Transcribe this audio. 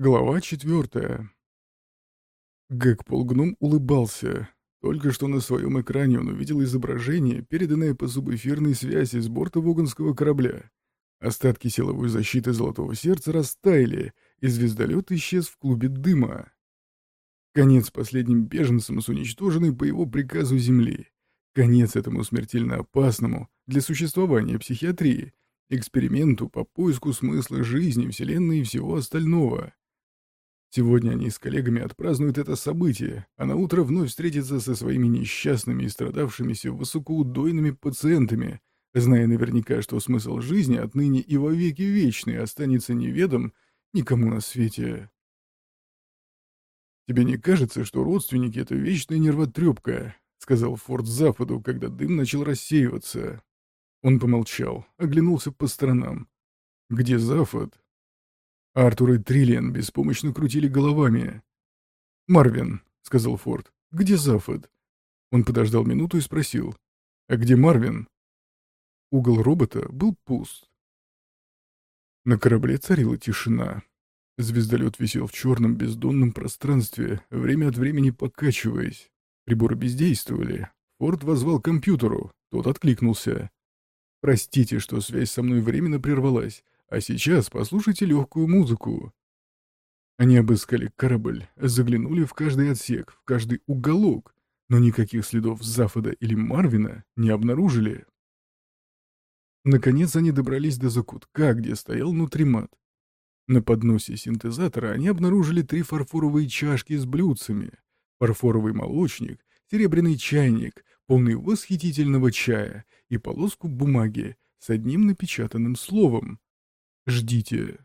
Глава четвертая. Гэг Полгном улыбался. Только что на своем экране он увидел изображение, переданное по субэфирной связи с борта вогонского корабля. Остатки силовой защиты Золотого Сердца растаяли, и звездолет исчез в клубе дыма. Конец последним беженцам с уничтоженной по его приказу Земли. Конец этому смертельно опасному для существования психиатрии, эксперименту по поиску смысла жизни, Вселенной и всего остального. Сегодня они с коллегами отпразднуют это событие, а на утро вновь встретятся со своими несчастными и страдавшимися высокоудойными пациентами, зная наверняка, что смысл жизни отныне и во веки вечный останется неведом никому на свете. «Тебе не кажется, что родственники — это вечная нервотрепка?» — сказал Форд Западу, когда дым начал рассеиваться. Он помолчал, оглянулся по сторонам. «Где Зафот?» Артур и Триллиан беспомощно крутили головами. «Марвин», — сказал Форд, — «где Зафод?» Он подождал минуту и спросил, «А где Марвин?» Угол робота был пуст. На корабле царила тишина. Звездолет висел в черном бездонном пространстве, время от времени покачиваясь. Приборы бездействовали. Форд возвал компьютеру, тот откликнулся. «Простите, что связь со мной временно прервалась. А сейчас послушайте легкую музыку. Они обыскали корабль, заглянули в каждый отсек, в каждый уголок, но никаких следов Зафода или Марвина не обнаружили. Наконец они добрались до закутка, где стоял нутримат. На подносе синтезатора они обнаружили три фарфоровые чашки с блюдцами, фарфоровый молочник, серебряный чайник, полный восхитительного чая и полоску бумаги с одним напечатанным словом «Ждите».